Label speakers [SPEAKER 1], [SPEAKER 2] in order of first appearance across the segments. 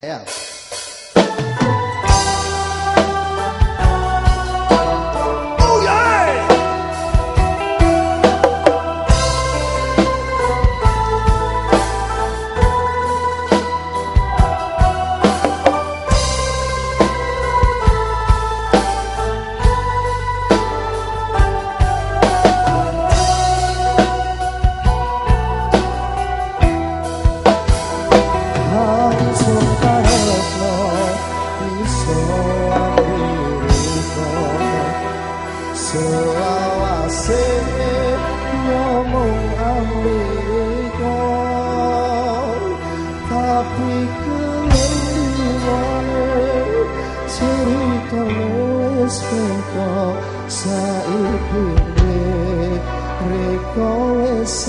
[SPEAKER 1] F. Zoni kiwes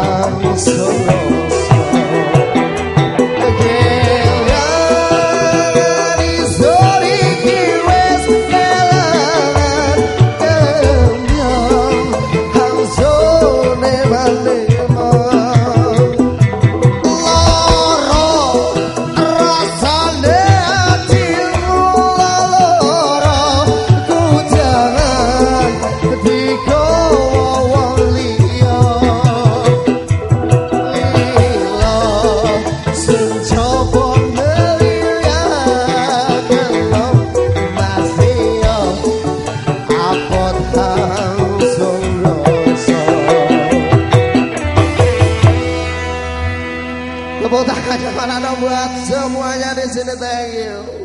[SPEAKER 1] Ani Sono dong buat semuanya di sini. Thank you